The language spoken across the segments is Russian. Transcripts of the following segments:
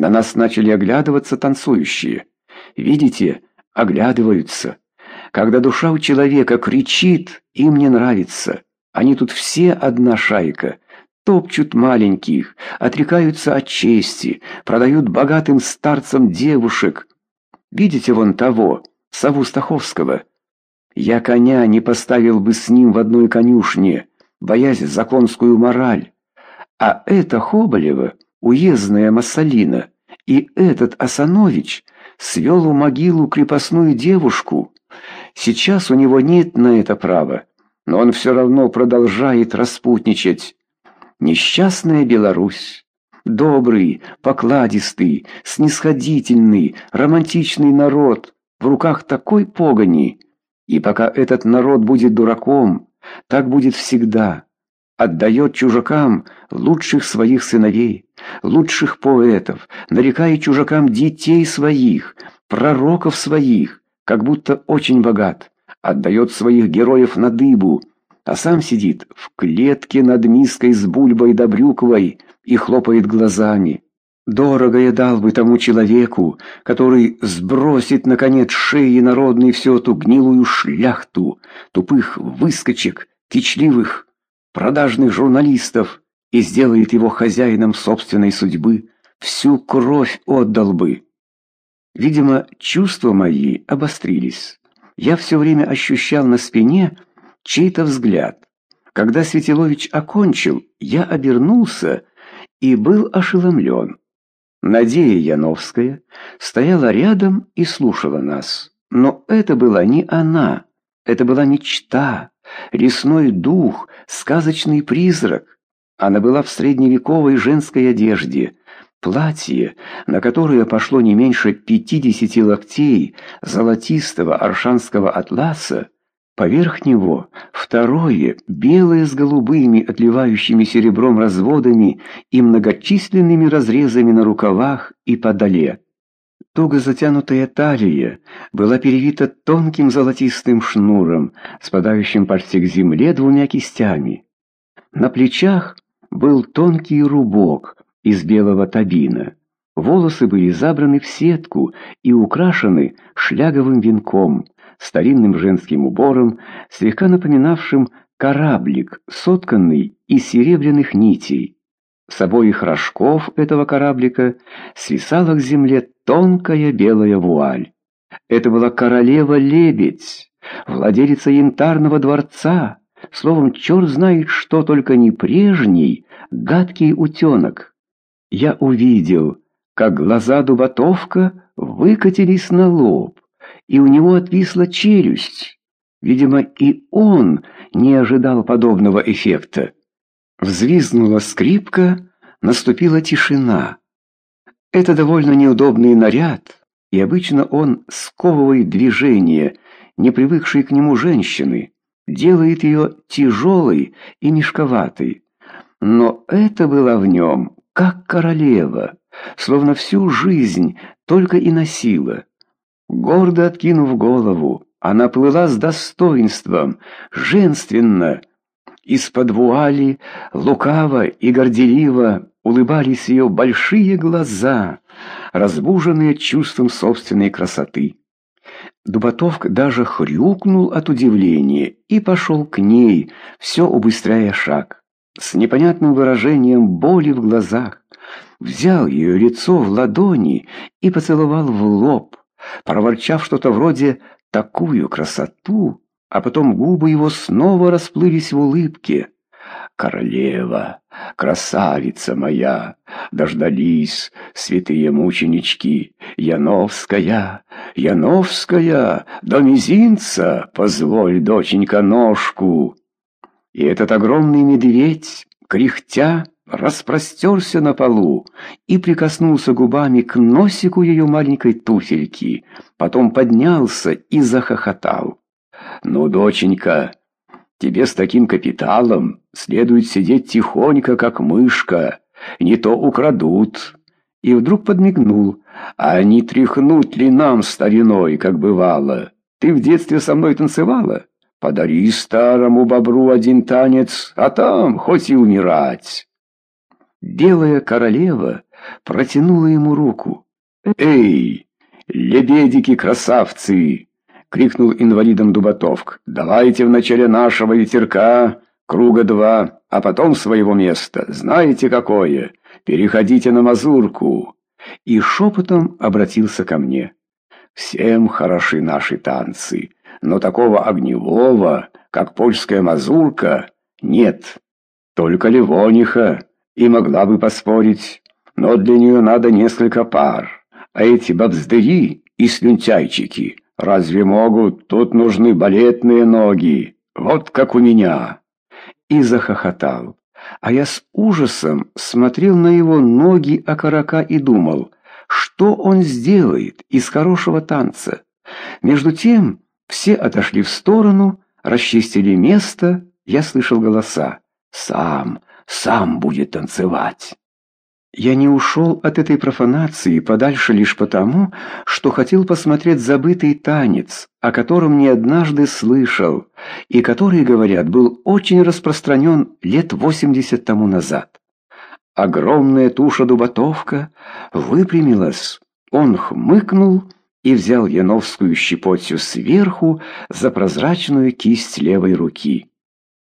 На нас начали оглядываться танцующие. Видите, оглядываются. Когда душа у человека кричит, им не нравится. Они тут все одна шайка. Топчут маленьких, отрекаются от чести, продают богатым старцам девушек. Видите вон того, сову Стаховского? Я коня не поставил бы с ним в одной конюшне, боясь законскую мораль. А это Хоболева, уездная Массалина, и этот Асанович свел у могилу крепостную девушку. Сейчас у него нет на это права, но он все равно продолжает распутничать. Несчастная Беларусь. Добрый, покладистый, снисходительный, романтичный народ в руках такой погони. И пока этот народ будет дураком, так будет всегда. Отдает чужакам лучших своих сыновей, лучших поэтов, нарекая чужакам детей своих, пророков своих, как будто очень богат, отдает своих героев на дыбу, а сам сидит в клетке над миской с бульбой да брюквой и хлопает глазами. Дорого я дал бы тому человеку, который сбросит, наконец, шеи народной всю эту гнилую шляхту, тупых выскочек, кичливых, продажных журналистов и сделает его хозяином собственной судьбы, всю кровь отдал бы. Видимо, чувства мои обострились. Я все время ощущал на спине чей-то взгляд. Когда Светилович окончил, я обернулся и был ошеломлен. Надея Яновская стояла рядом и слушала нас. Но это была не она, это была мечта, лесной дух, сказочный призрак. Она была в средневековой женской одежде, платье, на которое пошло не меньше пятидесяти локтей золотистого аршанского атласа, Поверх него второе, белое с голубыми, отливающими серебром разводами и многочисленными разрезами на рукавах и подоле. Туго затянутая талия была перевита тонким золотистым шнуром, спадающим почти к земле двумя кистями. На плечах был тонкий рубок из белого табина. Волосы были забраны в сетку и украшены шляговым венком, старинным женским убором, слегка напоминавшим кораблик, сотканный из серебряных нитей. С обоих рожков этого кораблика свисала к земле тонкая белая вуаль. Это была королева-лебедь, владелица янтарного дворца, словом, черт знает что, только не прежний, гадкий утенок. Я увидел, как глаза Дубатовка выкатились на лоб, и у него отвисла челюсть. Видимо, и он не ожидал подобного эффекта. Взвизгнула скрипка, наступила тишина. Это довольно неудобный наряд, и обычно он сковывает движение, не привыкшей к нему женщины, делает ее тяжелой и мешковатой. Но это было в нем, как королева, словно всю жизнь только и носила. Гордо откинув голову, она плыла с достоинством, женственно. Из-под вуали лукаво и горделиво улыбались ее большие глаза, разбуженные чувством собственной красоты. Дубатовк даже хрюкнул от удивления и пошел к ней, все убыстряя шаг, с непонятным выражением боли в глазах. Взял ее лицо в ладони и поцеловал в лоб проворчав что-то вроде «такую красоту», а потом губы его снова расплылись в улыбке. «Королева, красавица моя, дождались святые мученички, Яновская, Яновская, до мизинца, позволь, доченька, ножку». И этот огромный медведь, кряхтя, распростерся на полу и прикоснулся губами к носику ее маленькой туфельки, потом поднялся и захохотал. «Ну, доченька, тебе с таким капиталом следует сидеть тихонько, как мышка, не то украдут». И вдруг подмигнул, «А не тряхнуть ли нам стариной, как бывало? Ты в детстве со мной танцевала? Подари старому бобру один танец, а там хоть и умирать». Белая королева протянула ему руку. «Эй, лебедики-красавцы!» — крикнул инвалидом Дубатовк. «Давайте в начале нашего ветерка круга два, а потом своего места. Знаете какое? Переходите на мазурку!» И шепотом обратился ко мне. «Всем хороши наши танцы, но такого огневого, как польская мазурка, нет. Только Ливониха и могла бы поспорить, но для нее надо несколько пар». А эти бабздыри и слюнтяйчики разве могут? Тут нужны балетные ноги, вот как у меня». И захохотал. А я с ужасом смотрел на его ноги окорока и думал, что он сделает из хорошего танца. Между тем все отошли в сторону, расчистили место, я слышал голоса. «Сам, сам будет танцевать». Я не ушел от этой профанации подальше лишь потому, что хотел посмотреть забытый танец, о котором не однажды слышал, и который, говорят, был очень распространен лет восемьдесят тому назад. Огромная туша Дубатовка выпрямилась, он хмыкнул и взял Яновскую щепотью сверху за прозрачную кисть левой руки.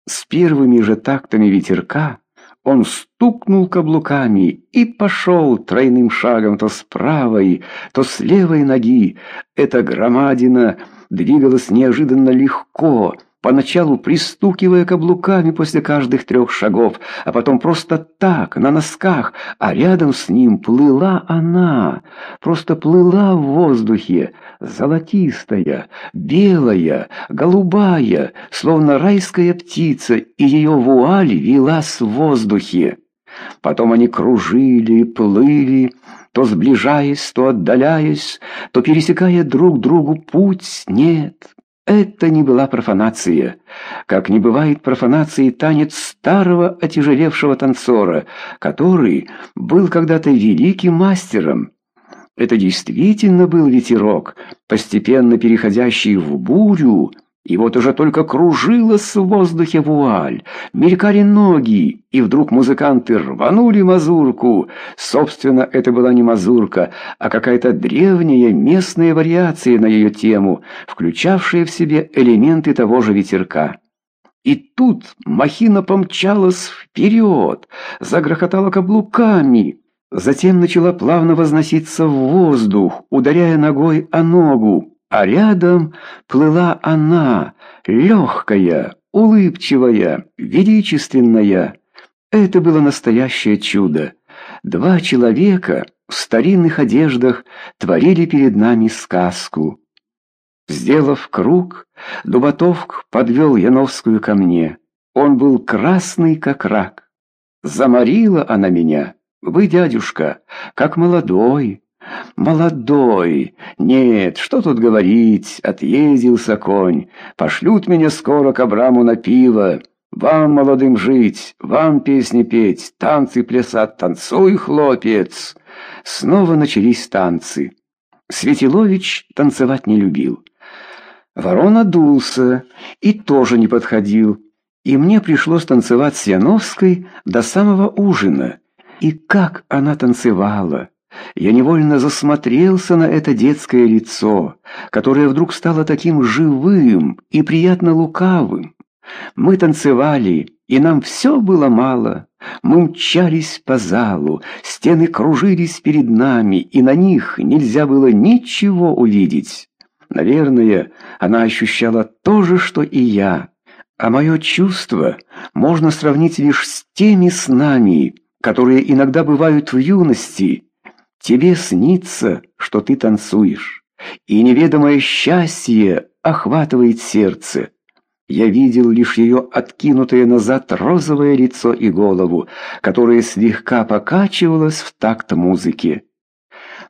С первыми же тактами ветерка он стукнул каблуками и пошел тройным шагом то с правой, то с левой ноги. Эта громадина двигалась неожиданно легко, поначалу пристукивая каблуками после каждых трех шагов, а потом просто так, на носках, а рядом с ним плыла она, просто плыла в воздухе, золотистая, белая, голубая, словно райская птица, и ее вуаль велась в воздухе. Потом они кружили, плыли, то сближаясь, то отдаляясь, то пересекая друг другу путь. Нет, это не была профанация, как не бывает профанации танец старого отяжелевшего танцора, который был когда-то великим мастером. Это действительно был ветерок, постепенно переходящий в бурю, и вот уже только кружилась в воздухе вуаль, мелькали ноги, и вдруг музыканты рванули мазурку. Собственно, это была не мазурка, а какая-то древняя местная вариация на ее тему, включавшая в себе элементы того же ветерка. И тут махина помчалась вперед, загрохотала каблуками, затем начала плавно возноситься в воздух, ударяя ногой о ногу а рядом плыла она, легкая, улыбчивая, величественная. Это было настоящее чудо. Два человека в старинных одеждах творили перед нами сказку. Сделав круг, Дубатовк подвел Яновскую ко мне. Он был красный, как рак. Заморила она меня. Вы, дядюшка, как молодой, «Молодой! Нет, что тут говорить, отъездился конь. Пошлют меня скоро к Абраму на пиво. Вам, молодым, жить, вам песни петь, танцы плясать, танцуй, хлопец!» Снова начались танцы. Светилович танцевать не любил. Ворон одулся и тоже не подходил, и мне пришлось танцевать с Яновской до самого ужина. И как она танцевала! Я невольно засмотрелся на это детское лицо, которое вдруг стало таким живым и приятно лукавым. Мы танцевали, и нам все было мало. Мы мчались по залу, стены кружились перед нами, и на них нельзя было ничего увидеть. Наверное, она ощущала то же, что и я. А мое чувство можно сравнить лишь с теми снами, которые иногда бывают в юности, Тебе снится, что ты танцуешь, и неведомое счастье охватывает сердце. Я видел лишь ее откинутое назад розовое лицо и голову, которое слегка покачивалось в такт музыки.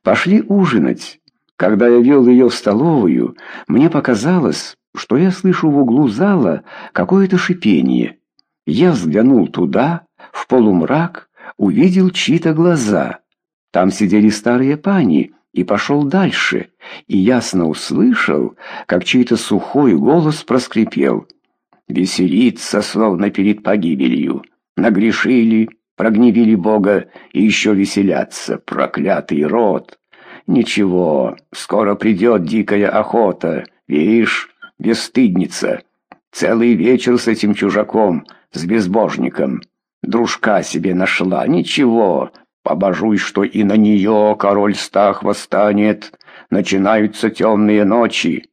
Пошли ужинать. Когда я вел ее в столовую, мне показалось, что я слышу в углу зала какое-то шипение. Я взглянул туда, в полумрак, увидел чьи-то глаза — там сидели старые пани, и пошел дальше, и ясно услышал, как чей-то сухой голос проскрипел. «Веселиться, словно перед погибелью. Нагрешили, Прогневили Бога и еще веселятся, проклятый род. Ничего, скоро придет дикая охота, видишь, бесстыдница. Целый вечер с этим чужаком, с безбожником. Дружка себе нашла, ничего, побожуй, что и на нее король Стах восстанет. Начинаются темные ночи.